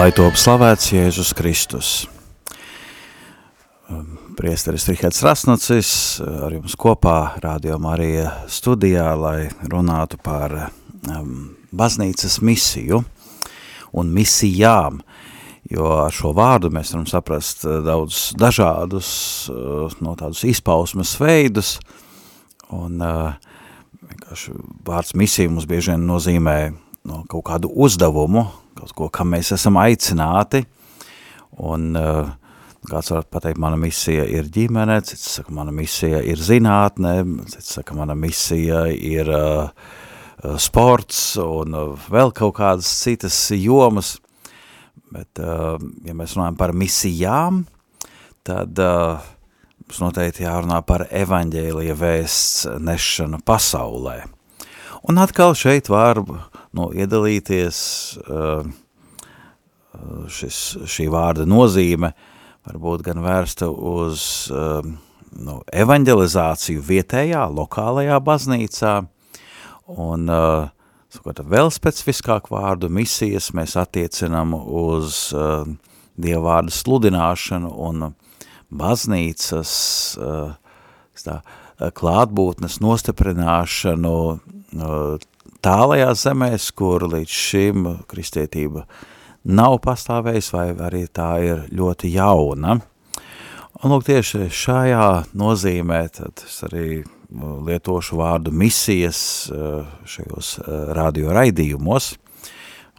Lai top slavēts Jēzus Kristus. Um, priesteris Rihards Rasnacis ar jums kopā Radio Marija studijā, lai runātu par um, baznīcas misiju un misijām, jo ar šo vārdu mēs varam saprast uh, daudz dažādus uh, no tādus izpausmes veidus, un uh, vienkārši vārds misija mums bieži vien nozīmē no kaut kādu uzdevumu, kaut ko, kam mēs esam aicināti, un uh, kāds var pateikt, mana misija ir ģimene, cits saka, mana misija ir zinātne, cits saka, mana misija ir uh, sports un uh, vēl kaut kādas citas jomas, bet uh, ja mēs runājam par misijām, tad uh, mums noteikti jārunā par evaņģēlija vēsts nešanu pasaulē. Un atkal šeit var nu, iedalīties uh, šis, šī vārda nozīme, varbūt gan vērsta uz nu, evanģelizāciju vietējā, lokālajā baznīcā, un uh, sakot, vēl specifiskāk vārdu misijas mēs attiecinam uz dievvārdu sludināšanu un baznīcas tā, klātbūtnes nostiprināšanu tālajās zemēs, kur līdz šim kristietība nav pastāvējis vai arī tā ir ļoti jauna. Un lūk, tieši šajā nozīmē tad es arī lietošu vārdu misijas šajos radio raidījumos,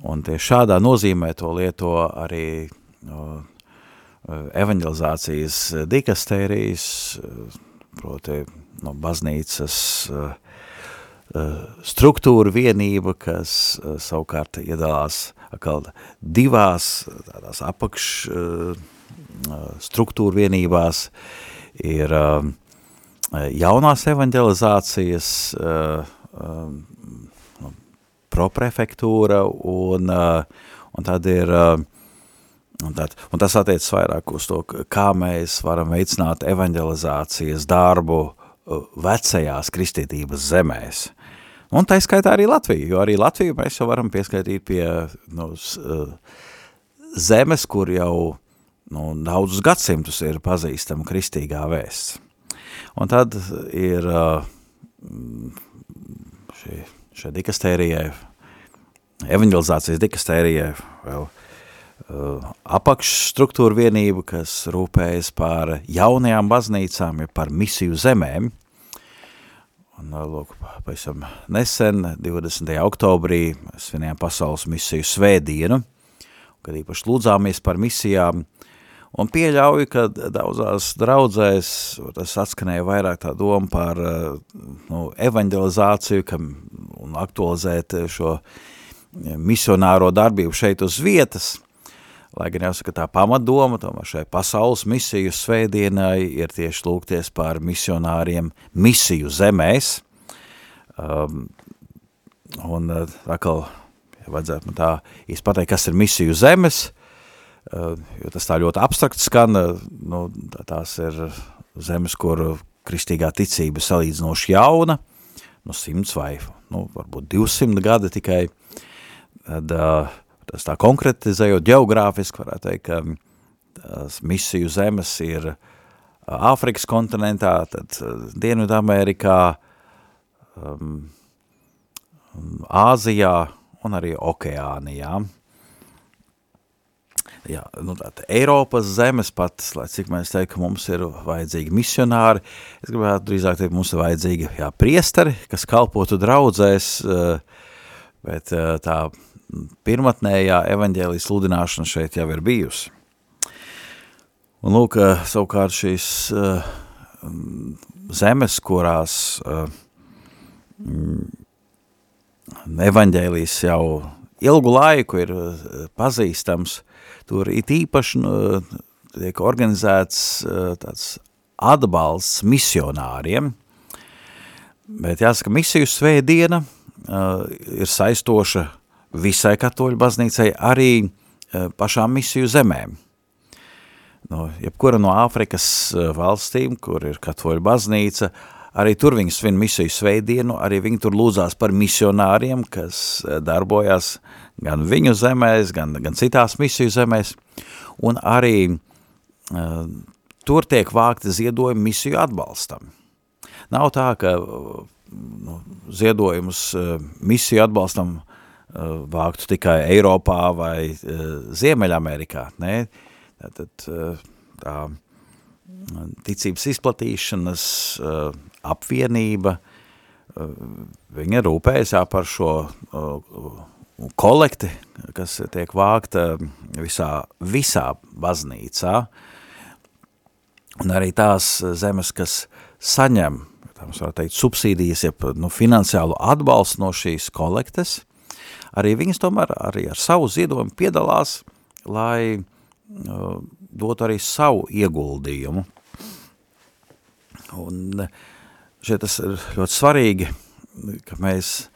un tieši šādā nozīmē to lieto arī evanģelizācijas dikastērijas, proti no baznīcas uh, struktūra vienība, kas uh, savukārt iedalās atkal divās tādās apakš uh, struktūra vienībās, ir uh, jaunās evanģelizācijas uh, uh, proprefektūra un, uh, un tad ir uh, Un, tad, un tas attiecas vairāk uz to, kā mēs varam veicināt evanģelizācijas darbu vecajās kristietības zemēs. Un tā skaitā arī Latviju, jo arī Latviju mēs jau varam pieskaitīt pie nu, zemes, kur jau nu, daudzus gadsimtus ir pazīstama kristīgā vēsts. Un tad ir šī, šī dikastērijai, evanģelizācijas dikastērijai vēl apakšstruktūra vienība, kas rūpējas par jaunajām baznīcām, par misiju zemēm, Un, lūk, pavisam nesen, 20. oktobrī, svinējām pasaules misiju svētdienu, kad īpaši lūdzāmies par misijām, un pieļauju, ka daudzās draudzēs tas atskanēja vairāk tā doma par nu, evanģelizāciju, kam, un aktualizēt šo misionāro darbību šeit uz vietas, Lai gan jāsaka, tā pamatdoma tomēr šai pasaules misiju svētdienai ir tieši lūgties par misionāriem misiju zemēs. Um, un uh, atkal, ja vajadzētu man tā īsti pateikt, kas ir misiju zemes, uh, jo tas tā ļoti abstrakt skan, uh, nu, tās ir zemes, kur kristīgā ticība salīdzinoši jauna, nu simts vai, nu, varbūt 200 gadi tikai, tad uh, tas tā konkretizējot geogrāfiski, varētu teikt, ka tās misiju zemes ir Āfrikas kontinentā, tad Dienvidamerikā, um, Āzijā un arī Okeānijā. Jā, nu tātad Eiropas zemes pat, lai cik mēs teikt, ka mums ir vajadzīgi misionāri, es gribētu drīzāk teikt, mums ir vajadzīgi, jā, priestari, kas kalpotu draudzēs, bet tā pirmatnējā evaņģēlijas sludināšana šeit jau ir bijusi. Un lūk, savukārt šīs uh, zemes, kurās uh, evaņģēlijs jau ilgu laiku ir pazīstams, tur it īpaši tiek organizēts tāds atbalsts misionāriem, bet jāsaka, misiju svētdiena ir saistoša visai katoļu baznīcai, arī pašām misiju zemēm no jebkura no Āfrikas eh, valstīm, kur ir katoļu baznīca, arī tur viņi svin misiju sveidienu, arī viņi tur lūdzās par misionāriem, kas eh, darbojās gan viņu zemēs, gan, gan citās misiju zemēs, un arī uh, tur tiek vākti ziedojumi misiju atbalstam. Nav tā, ka nu, ziedojumus uh, misiju atbalstam vāktu tikai Eiropā vai uh, Ziemeļamerikā, ne? Uh, Tātad tā ticības izplatīšanas apvienība, viņa rūpējas jā, par šo kolekti, kas tiek vākta visā, visā baznīcā, un arī tās zemes, kas saņem, tā mums var teikt, subsīdijas, jeb nu, finansiālu atbalstu no šīs kolektes, arī viņas tomēr arī ar savu ziedojumu piedalās, lai dot arī savu ieguldījumu. Un šeit tas ir ļoti svarīgi, ka mēs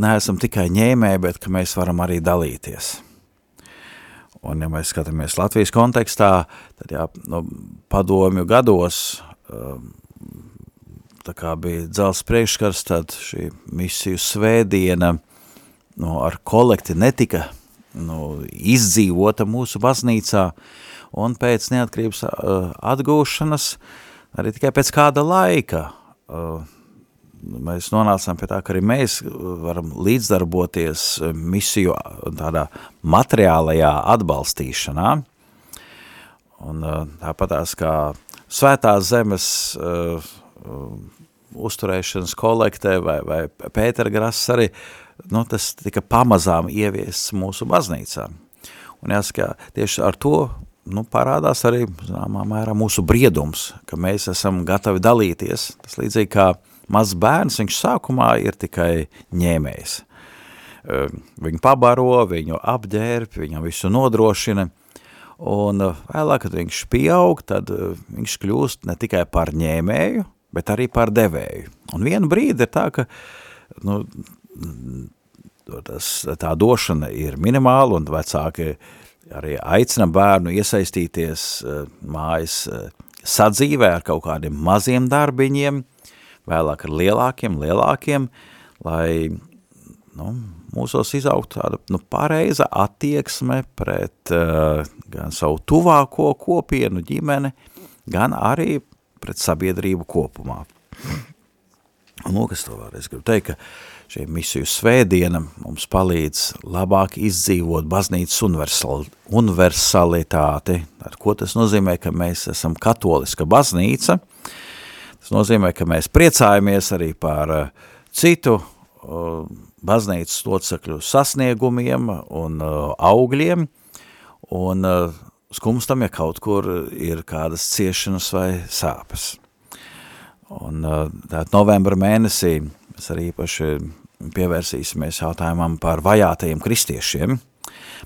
neesam tikai ņēmēji, bet ka mēs varam arī dalīties. Un ja mēs skatāmies Latvijas kontekstā, tad jā, no padomju gados, tā kā bija dzels priekškars, tad šī misiju svētdiena no, ar kolekti netika nu, izdzīvota mūsu baznīcā, un pēc neatkarības uh, atgūšanas, arī tikai pēc kāda laika, uh, mēs nonācām pie tā, ka arī mēs varam līdzdarboties misiju tādā materiālajā atbalstīšanā, un uh, tāpatās kā svētās zemes uh, uzturēšanas kolektē vai, vai Pētera Grass arī uh, nu, tas tika pamazām ieviests mūsu baznīcā. Un jāsaka, tieši ar to nu, parādās arī, zināmā mērā, mūsu briedums, ka mēs esam gatavi dalīties. Tas līdzīgi kā mazs bērns, viņš sākumā ir tikai ņēmējs. Viņu pabaro, viņu apģērb, viņam visu nodrošina, un vēlāk, kad viņš pieaug, tad viņš kļūst ne tikai par ņēmēju, bet arī par devēju. Un vienu brīdi ir tā, ka nu, tas, tā došana ir minimāla un vecāki arī aicina bērnu iesaistīties uh, mājas uh, sadzīvē ar kaut kādiem maziem darbiņiem, vēlāk ar lielākiem, lielākiem, lai nu, mūsos izaugtu tāda nu, pareiza attieksme pret uh, gan savu tuvāko kopienu ģimeni, gan arī pret sabiedrību kopumā. Un, lūk, es to vēlreiz gribu teikt, ka šī misiju svētdiena mums palīdz labāk izdzīvot baznīcas universal, universalitāti. Ar ko tas nozīmē, ka mēs esam katoliska baznīca. Tas nozīmē, ka mēs priecājamies arī par uh, citu uh, baznīcas locekļu sasniegumiem un uh, augļiem, un skumstam, ja kaut kur ir kādas ciešanas vai sāpes. Un tātad novembra mēnesī mēs arī īpaši pievērsīsimies jautājumam par vajātajiem kristiešiem.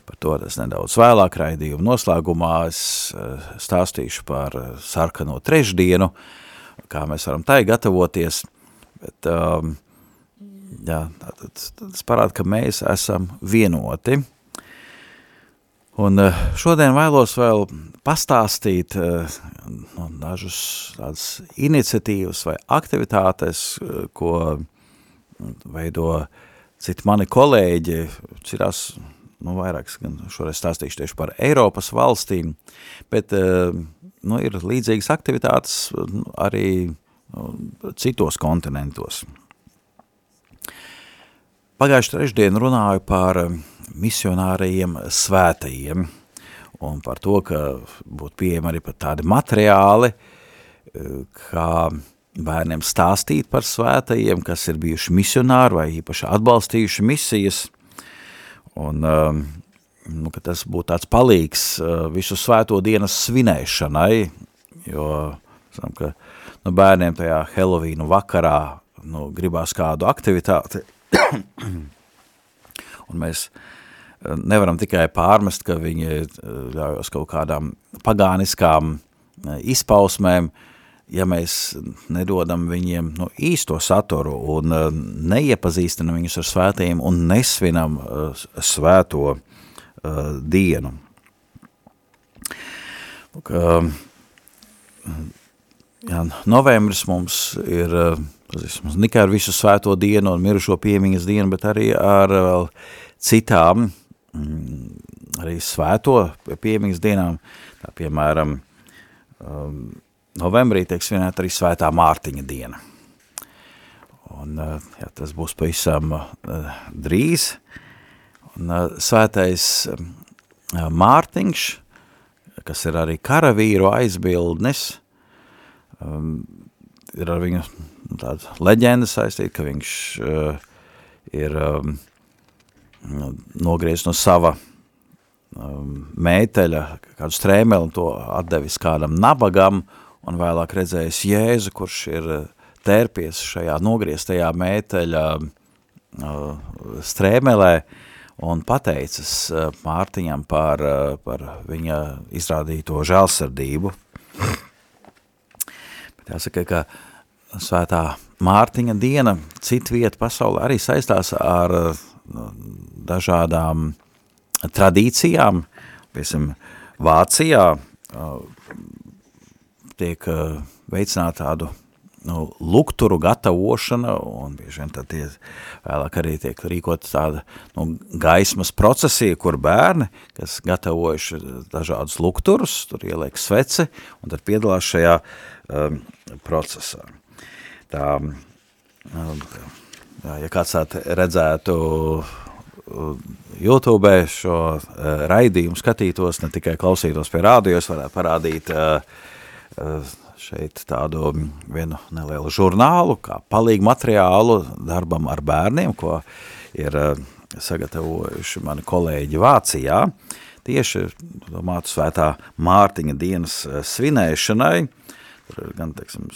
Par to es nedaudz vēlāk raidījumu noslēgumā es eh, stāstīšu par eh, sarkano trešdienu, kā mēs varam tai gatavoties, bet um, jā, tas parāda, ka mēs esam vienoti. Un eh, šodien vēlos vēl pastāstīt nu, dažus tādas iniciatīvas vai aktivitātes, ko veido citi mani kolēģi, citās, nu vairākas, gan šoreiz stāstīšu tieši par Eiropas valstīm, bet, eh, nu, ir līdzīgas aktivitātes nu, arī nu, citos kontinentos. Pagājuši trešdien runāju par misionārajiem svētajiem un par to, ka būtu pieejami arī pat tādi materiāli, eh, kā bērniem stāstīt par svētajiem, kas ir bijuši misionāri vai īpaši atbalstījuši misijas, un um, nu, tas būtu tāds palīgs uh, visu svēto dienas svinēšanai, jo zinām, ka nu, bērniem tajā Helovīnu vakarā nu, gribās kādu aktivitāti, un mēs uh, nevaram tikai pārmest, ka viņi uh, ļaujos kaut kādām pagāniskām uh, izpausmēm, ja mēs nedodam viņiem nu, īsto saturu un uh, neiepazīstinam viņus ar svētījiem un nesvinam uh, svēto uh, dienu. Jā, novembris mums ir uh, ne tikai ar visu svēto dienu un mirušo piemiņas dienu, bet arī ar vēl citām mm, arī svēto piemiņas dienām, tā piemēram um, novembrī tiek svinēta arī svētā Mārtiņa diena. Un eh, jā, tas būs pavisam uh, drīz. Un uh, svētais Mārtiņš, kas ir arī karavīru aizbildnis, um, ir ar viņu nu, tāda leģenda saistīta, ka viņš ir um, nogriezis no sava um, mēteļa kādu strēmeli un to atdevis kādam nabagam, uh, un vēlāk redzējis Jēzu, kurš ir eh, tērpies šajā nogrieztajā mēteļa uh, strēmelē un pateicis uh, Mārtiņam par, par viņa izrādīto žēlsardību. Bet jāsaka, ka svētā Mārtiņa diena citu vietu pasaulē arī saistās ar dažādām tradīcijām, piemēram, Vācijā tiek veicināta tādu nu, lukturu gatavošana, un bieži vien tad tie vēlāk arī tiek rīkot tāda nu, gaismas procesija, kur bērni, kas gatavojuši dažādus lukturus, tur ieliek sveci, un tad piedalās šajā um, procesā. Tā, um, jā, ja kāds redzētu YouTube šo uh, raidījumu skatītos, ne tikai klausītos pie rādījos, varētu parādīt uh, šeit tādu vienu nelielu žurnālu, kā palīgu materiālu darbam ar bērniem, ko ir eh, sagatavojuši mani kolēģi Vācijā, tieši domātu svētā Mārtiņa dienas eh, svinēšanai, tur ir gan, teiksim,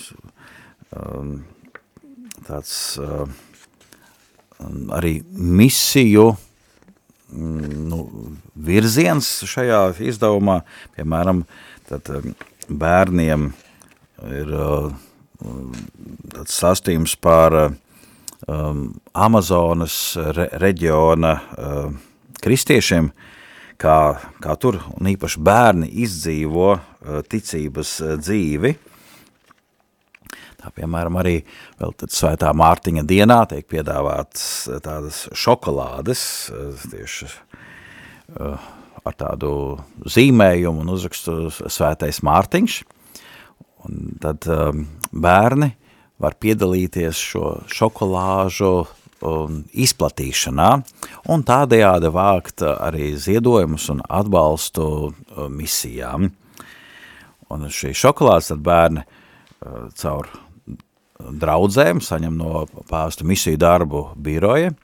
tāds arī misiju mm, nu, virziens šajā izdevumā, piemēram, tad bērniem ir uh, tāds sastījums par uh, um, Amazonas re reģiona uh, kristiešiem, kā, kā tur un īpaši bērni izdzīvo ticības dzīvi. Tā piemēram arī vēl tad svētā Mārtiņa dienā tiek piedāvāts tādas šokolādes, tieši ar tādu zīmējumu un uzrakstu svētais Mārtiņš, un tad um, bērni var piedalīties šo šokolāžu um, izplatīšanā un tādējādi vākt arī ziedojumus un atbalstu um, misijām. Un šī šokolādes tad bērni uh, caur draudzēm saņem no pāstu misiju darbu biroja,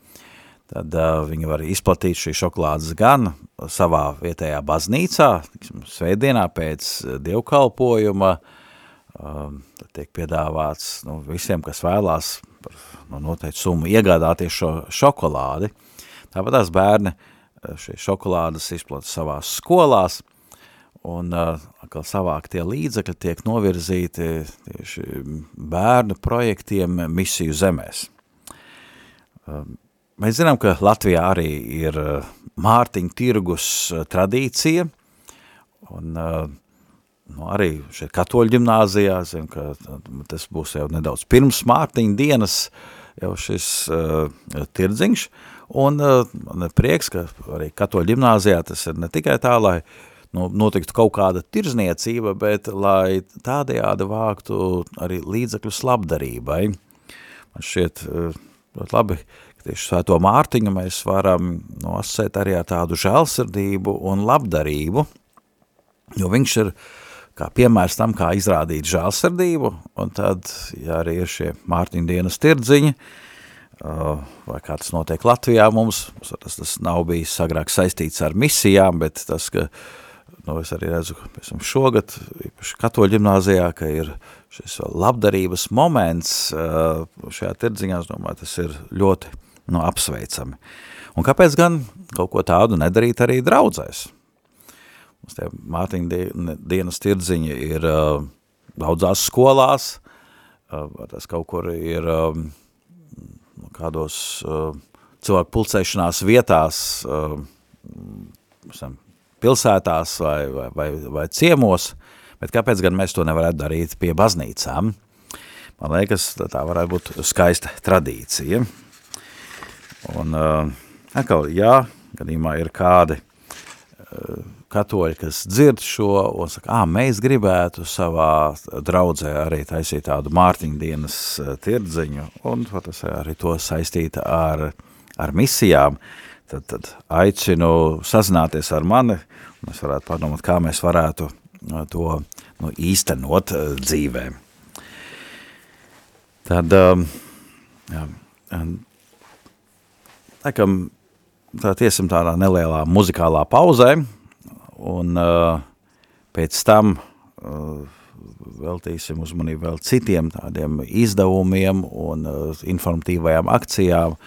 tad uh, viņi var izplatīt šī šokolādes gan savā vietējā baznīcā, tiksim, svētdienā pēc dievkalpojuma, uh, tad tiek piedāvāts nu, visiem, kas vēlās par nu, noteikti summu iegādāties šo šokolādi. Tāpat tās bērni šī šokolādes izplata savās skolās, un uh, atkal savāktie līdzekļi tiek novirzīti tieši bērnu projektiem misiju zemēs. Um, Mēs zinām, ka Latvijā arī ir eh, Mārtiņa tirgus eh, tradīcija, un uh, nu, arī šeit katoļu ģimnāzijā, zinu, ka tas būs jau nedaudz pirms Mārtiņa dienas jau šis uh, tirdziņš, un uh, man ir prieks, ka arī katoļu ģimnāzijā tas ir ne tikai tā, lai nu, notiktu kaut kāda tirzniecība, bet lai tādējādi vāktu arī līdzekļus labdarībai. Man šķiet uh, ļoti labi, tieši svēto Mārtiņu mēs varam nosēt arī ar tādu žēlsirdību un labdarību, jo viņš ir kā piemērs tam, kā izrādīt žēlsirdību, un tad, ja arī ir šie Mārtiņu dienas tirdziņi, vai kā tas notiek Latvijā mums, tas, tas nav bijis agrāk saistīts ar misijām, bet tas, ka nu, es arī redzu, ka esam šogad, īpaši katoļu ģimnāzijā, ka ir šis labdarības moments šajā tirdziņā, es domāju, tas ir ļoti nu, apsveicami. Un kāpēc gan kaut ko tādu nedarīt arī draudzēs? Mums tie Mārtiņa dienas tirdziņi ir uh, daudzās skolās, uh, tas kaut kur ir uh, kādos uh, cilvēku pulcēšanās vietās, uh, pilsētās vai, vai, vai, vai ciemos, bet kāpēc gan mēs to nevarētu darīt pie baznīcām? Man liekas, tā varētu būt skaista tradīcija. Un uh, atkal, jā, gadījumā ir kādi uh, katoļi, kas dzird šo un saka, ā, mēs gribētu savā draudzē arī taisīt tādu mārtiņdienas tirdziņu, un tas arī to saistīt ar, ar misijām. Tad, tad aicinu sazināties ar mani, mēs varētu padomāt, kā mēs varētu to nu, īstenot dzīvē. Tad, jā, laikam, tā tiesim tādā nelielā muzikālā pauzē, un uh, pēc tam uh, veltīsim uzmanību vēl citiem tādiem izdevumiem un uh, informatīvajām akcijām,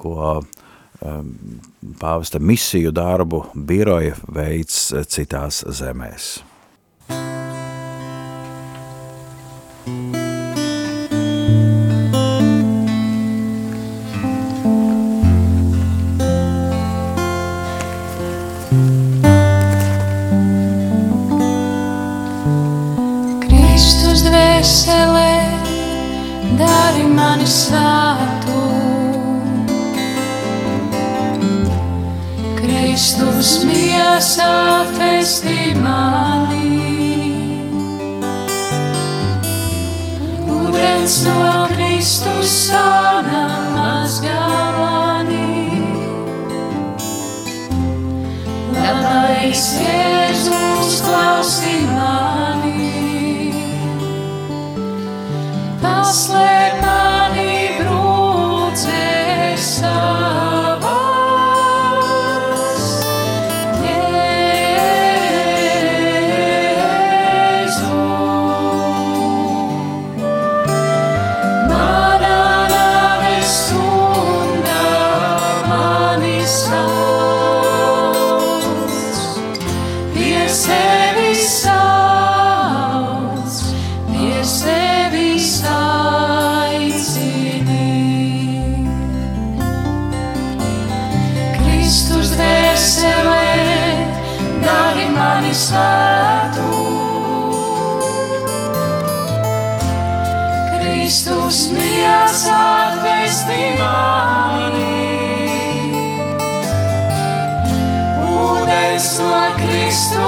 ko Um, pāvesta misiju darbu biroja veids citās zemēs. Miesā festī mani. Ūdens no Kristus sāna mazgā mani. Labais Jēzus klausī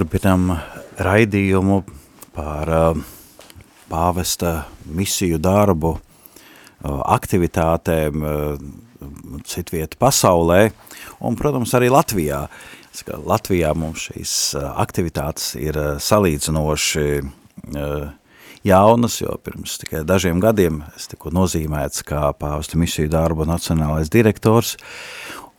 Turpinam raidījumu par uh, pāvesta misiju darbu, uh, aktivitātēm uh, citvieta pasaulē un, protams, arī Latvijā. Latvijā mums šīs uh, aktivitātes ir uh, salīdzinoši uh, jaunas, jo pirms tikai dažiem gadiem es tikko nozīmēts kā pāvesta misiju darbu nacionālais direktors,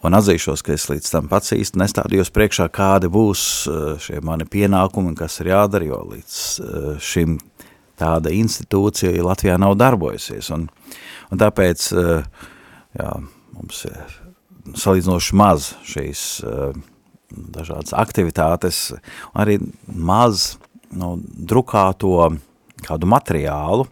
un atzīšos, ka es līdz tam pats īsti nestādījos priekšā, kādi būs eh, šie mani pienākumi un kas ir jādara, jo līdz eh, šim tāda institūcija Latvijā nav darbojusies, un, un tāpēc eh, jā, mums ir salīdzinoši maz šīs dažādas aktivitātes, arī maz nu, drukāto kādu materiālu,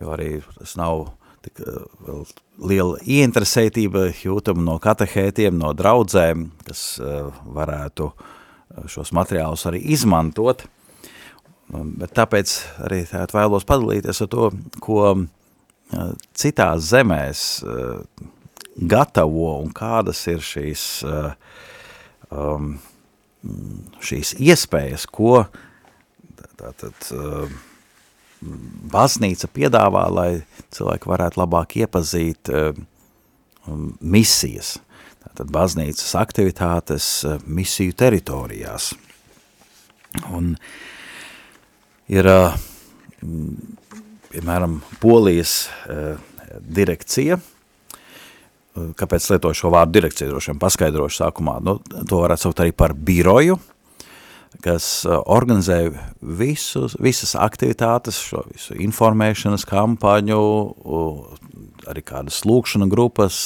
jo arī tas nav tik vēl liela ieinteresētība jūtama no katehētiem, no draudzēm, kas uh, varētu uh, šos materiālus arī izmantot, bet tāpēc arī tāt vēlos padalīties ar to, ko uh, citās zemēs gatavo un kādas ir šīs, um, šīs iespējas, ko tātad uh, baznīca piedāvā, lai cilvēki varētu labāk iepazīt uh, misijas. Tātad baznīcas aktivitātes uh, misiju teritorijās. Un ir, uh, piemēram, Polijas direkcija, kāpēc lietoju šo vārdu direkcija, droši vien paskaidrošu sākumā, nu, to varētu saukt arī par biroju, kas organizē visus, visas aktivitātes, šo visu informēšanas kampaņu, arī kādas lūkšana grupas,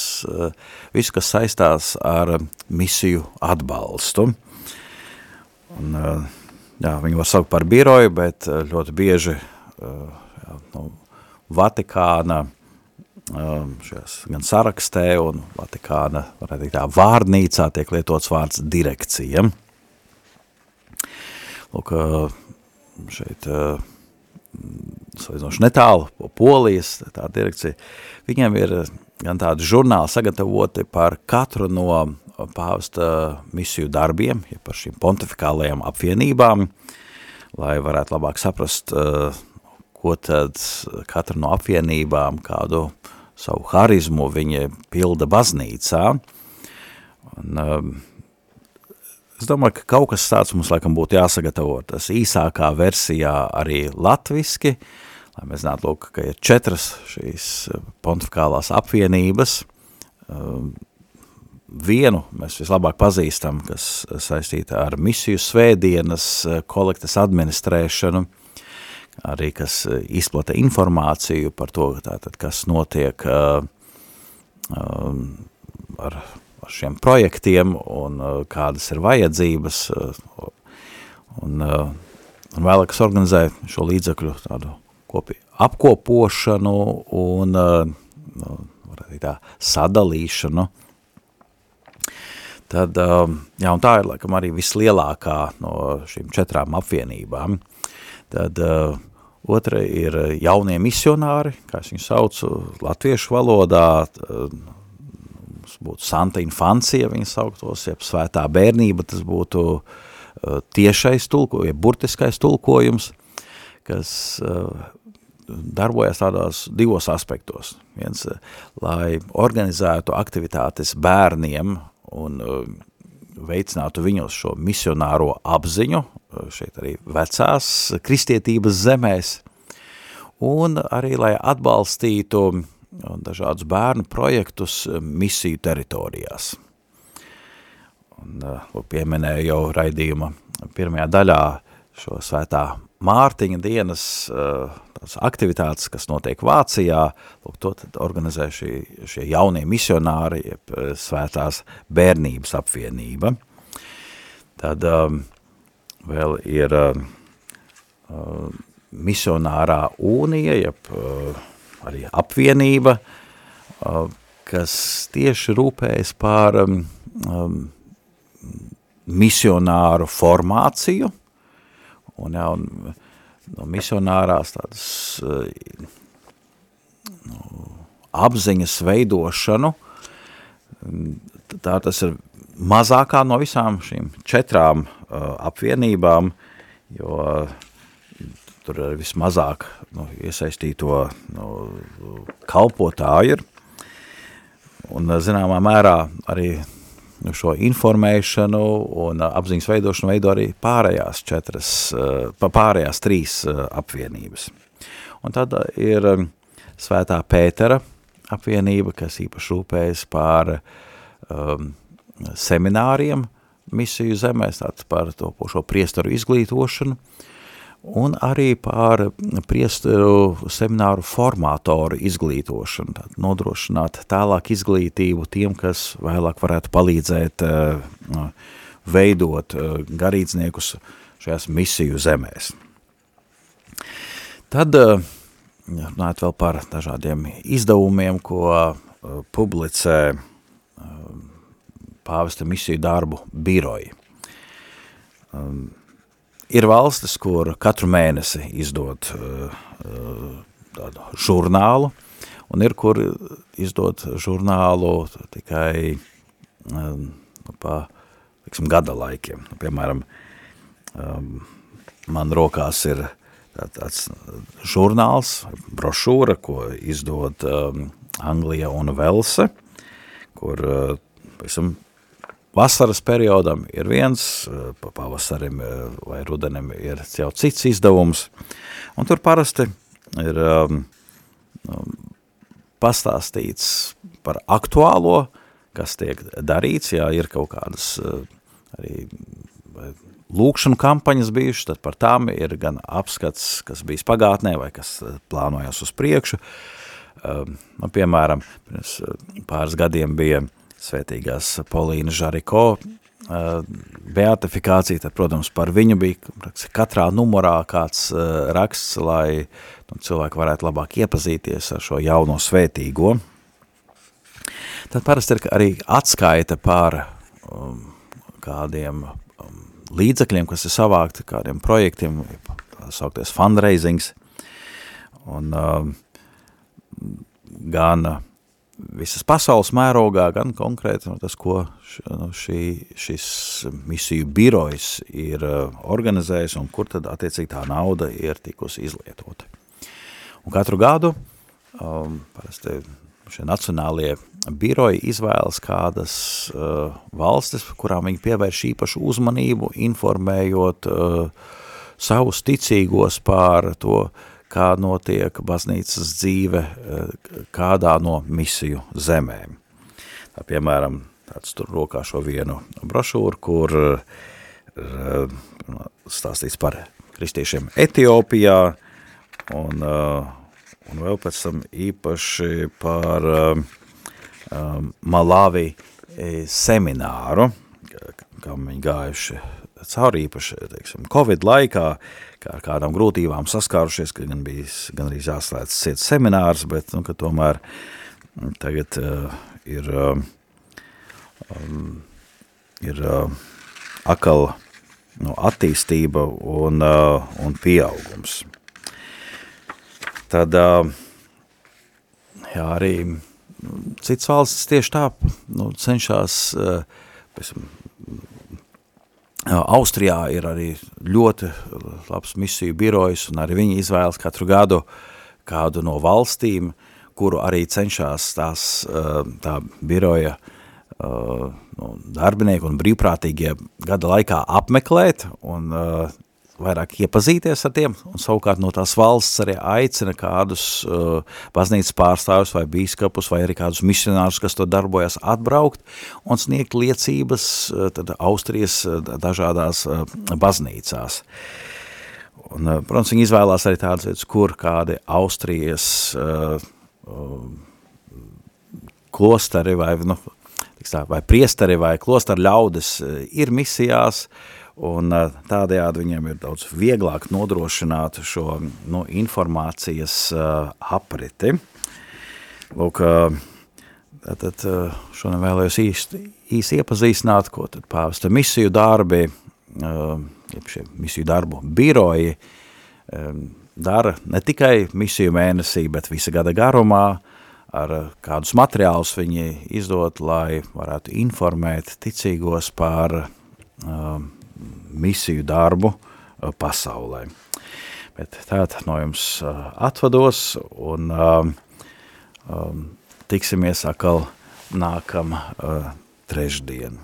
visu, kas saistās ar misiju atbalstu. Un, jā, viņi var saukt par biroju, bet ļoti bieži jā, nu, Vatikāna šajās gan sarakstē un Vatikāna, varētu tā, vārnīcā tiek lietots vārds direkcija. Lūk, šeit salīdzinoši netālu, Polijas tā direkcija, viņiem ir gan tādi žurnāli sagatavoti par katru no pāvesta misiju darbiem, ja par šīm pontifikālajām apvienībām, lai varētu labāk saprast, ko tad katra no apvienībām, kādu savu harizmu viņi pilda baznīcā. Un, es domāju, ka kaut kas tāds mums laikam būtu jāsagatavo. Tas īsākā versijā arī latviski, lai mēs zinātu, lūk, ka ir četras šīs pontifikālās apvienības, vienu mēs vislabāk pazīstam, kas saistīta ar misiju svētdienas kolektas administrēšanu, arī kas izplata informāciju par to, tātad, kas notiek ar, ar šiem projektiem un uh, kādas ir vajadzības, uh, un, uh, un vēlāk, kas organizē šo līdzekļu tādu kopi apkopošanu un nu, tā, sadalīšanu, tad, uh, jā, un tā ir, laikam, arī vislielākā no šīm četrām apvienībām, Tad uh, otra ir jaunie misionāri, kā es viņu saucu, latviešu valodā, uh, mums būtu Santa Infancija, viņa sauktos, jeb svētā bērnība, tas būtu uh, tiešais tulkojums, jeb burtiskais tulkojums, kas uh, darbojas tādās divos aspektos. Viens, lai organizētu aktivitātes bērniem un uh, veicinātu viņos šo misionāro apziņu, šeit arī vecās kristietības zemēs, un arī, lai atbalstītu dažādus bērnu projektus misiju teritorijās. Un, pieminēju jau raidījuma pirmajā daļā šo svētā Mārtiņa dienas tās aktivitātes, kas notiek Vācijā, lūk, to tad organizē šī, šie jaunie misionāri, jeb svētās bērnības apvienība. Tad um, vēl ir uh, misionārāūnija, jeb uh, arī apvienība, kas tieši rūpējas par um, misionāru formāciju, un, ja, un no misionārās tādas no, apziņas veidošanu, tā tas ir mazākā no visām šīm četrām uh, apvienībām, jo uh, tur vismazāk nu, iesaistīto nu, kalpotāju ir. Un zināmā mērā arī nu, šo informēšanu un apziņas veidošanu veido arī pārējās četras, pārējās trīs apvienības. Un tad ir Svētā Pētera apvienība, kas īpaši rūpējas par um, semināriem misiju zemēs, tātad par to šo priesteru izglītošanu, un arī par priesteru semināru formātoru izglītošanu, tātad nodrošināt tālāk izglītību tiem, kas vēlāk varētu palīdzēt uh, veidot uh, garīdzniekus šajās misiju zemēs. Tad, runājot vēl par dažādiem izdevumiem, ko publicē pāvesta misiju darbu biroji. Ir valstis, kur katru mēnesi izdod uh, uh, tādu žurnālu, un ir, kur izdod žurnālu tikai um, pa, liksim, gada laikiem. Nu, piemēram, man rokās ir tā, tāds žurnāls, brošūra, ko izdod Anglija un Velse, kur pavisam Vasaras periodam ir viens, eh, pa pavasarim eh, vai rudenim ir jau cits izdevums, un tur parasti ir um, um, pastāstīts par aktuālo, kas tiek darīts, ja ir kaut kādas uh, arī lūkšanu kampaņas bijušas, tad par tām ir gan apskats, kas bijis pagātnē vai kas plānojas uz priekšu. Um, piemēram, pirms pāris gadiem bija svētīgās Polīna Žariko beatifikācija, tad, protams, par viņu bija katrā numurā kāds raksts, lai nu, cilvēki varētu labāk iepazīties ar šo jauno svētīgo. Tad parasti ir arī atskaita par um, kādiem um, līdzekļiem, kas ir savākti, kādiem projektiem, saukties fundraisings, un um, gan uh, visas pasaules mērogā, gan konkrēti no tas, ko nu, šī, šis misiju birojs ir uh, organizējis un kur tad attiecīgi tā nauda ir tikusi izlietota. Un katru gadu um, parasti šie nacionālie biroji izvēlas kādas uh, valstis, kurām viņi pievērš īpašu uzmanību, informējot uh, savus ticīgos pār to, uh, kā notiek baznīcas dzīve eh, kādā no misiju zemēm. Tā, piemēram, tāds tur rokā šo vienu brošūru, kur eh, stāstīts par kristiešiem Etiopijā un, eh, un vēl pēc tam īpaši par Malavi semināru, kam viņi gājuši cauri īpaši, teiksim, Covid laikā, kā ar kādām grūtībām saskārušies, ka gan bija gan arī jāslēdz ciets seminārs, bet, nu, tomēr mm, tagad uh, ir, um, ir uh, akal nu, attīstība un, uh, un pieaugums. Tad, uh, jā, arī cits valsts tieši tā nu, cenšas, uh, Austrijā ir arī ļoti labs misiju birojs, un arī viņi izvēlas katru gadu kādu no valstīm, kuru arī cenšas tās tā biroja uh, nu, darbinieki un brīvprātīgie gada laikā apmeklēt un uh, vairāk iepazīties ar tiem, un savukārt no tās valsts arī aicina kādus uh, baznīcas pārstāvus vai bīskapus vai arī kādus misionārus, kas to darbojas atbraukt un sniegt liecības uh, tad Austrijas uh, dažādās uh, baznīcās. Un, uh, protams, viņi izvēlās arī tādas vietas, kur kādi Austrijas uh, uh, klosteri vai, nu, tā, vai priesteri vai klosteru ļaudes uh, ir misijās, uh, un tādējādi viņiem ir daudz vieglāk nodrošināt šo nu, informācijas uh, apriti. Lūk, tad šodien vēlējos īsti, īsti iepazīstināt, ko tad pāvesta misiju darbi, šie misiju darbu biroji dara ne tikai misiju mēnesī, bet visa gada garumā, ar kādus materiālus viņi izdot, lai varētu informēt ticīgos par um, misiju darbu uh, pasaulē. Bet tātad no jums uh, atvados un um, um, tiksimies atkal nākam uh, trešdien.